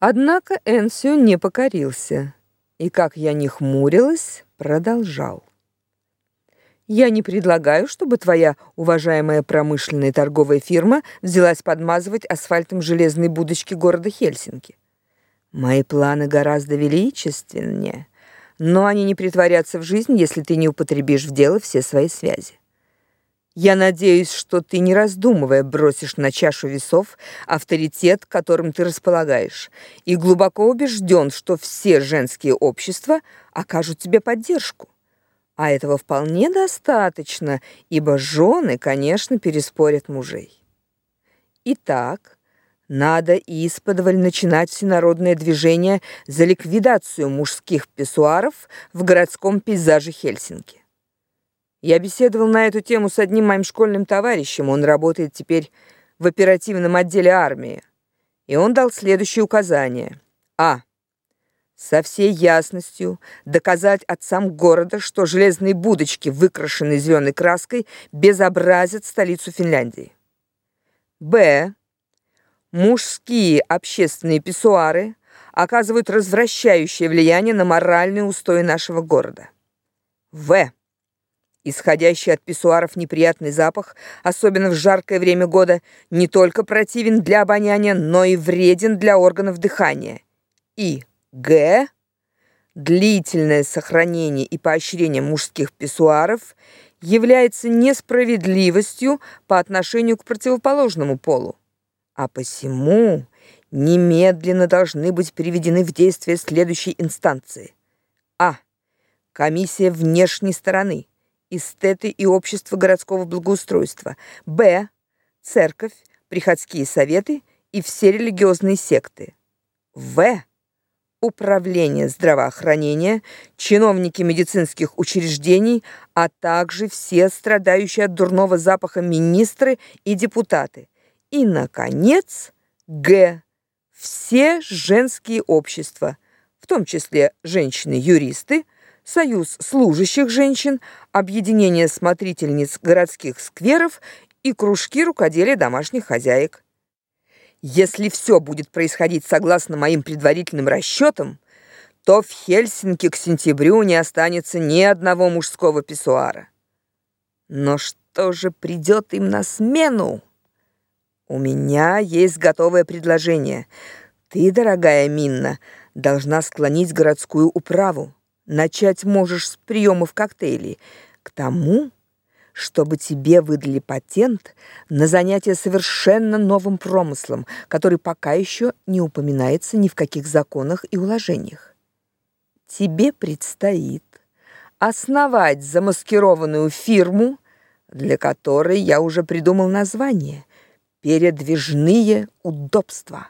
Однако Энсио не покорился, и, как я не хмурилась, продолжал. Я не предлагаю, чтобы твоя уважаемая промышленная торговая фирма взялась подмазывать асфальтом железные будочки города Хельсинки. Мои планы гораздо величественнее, но они не притворятся в жизнь, если ты не употребишь в дело все свои связи. Я надеюсь, что ты, не раздумывая, бросишь на чашу весов авторитет, которым ты располагаешь, и глубоко убежден, что все женские общества окажут тебе поддержку. А этого вполне достаточно, ибо жены, конечно, переспорят мужей. Итак, надо исподволь начинать всенародное движение за ликвидацию мужских писсуаров в городском пейзаже Хельсинки. Я беседовал на эту тему с одним моим школьным товарищем. Он работает теперь в оперативном отделе армии. И он дал следующие указания. А. Со всей ясностью доказать отцам города, что железные будочки, выкрашенные зеленой краской, безобразят столицу Финляндии. Б. Мужские общественные писсуары оказывают развращающее влияние на моральные устои нашего города. В. Исходящий от писсуаров неприятный запах, особенно в жаркое время года, не только противен для обоняния, но и вреден для органов дыхания. И Г. Длительное сохранение и поощрение мужских писсуаров является несправедливостью по отношению к противоположному полу. А посему немедленно должны быть приведены в действие следующие инстанции. А. Комиссия внешней стороны эстеты и общество городского благоустройства. Б. Церковь, приходские советы и все религиозные секты. В. Управление здравоохранения, чиновники медицинских учреждений, а также все страдающие от дурного запаха министры и депутаты. И, наконец, Г. Все женские общества, в том числе женщины-юристы, Союз служащих женщин, объединение смотрительниц городских скверов и кружки рукоделия домашних хозяек. Если все будет происходить согласно моим предварительным расчетам, то в Хельсинки к сентябрю не останется ни одного мужского писсуара. Но что же придет им на смену? У меня есть готовое предложение. Ты, дорогая Минна, должна склонить городскую управу Начать можешь с приемов коктейлей к тому, чтобы тебе выдали патент на занятие совершенно новым промыслом, который пока еще не упоминается ни в каких законах и уложениях. Тебе предстоит основать замаскированную фирму, для которой я уже придумал название «Передвижные удобства».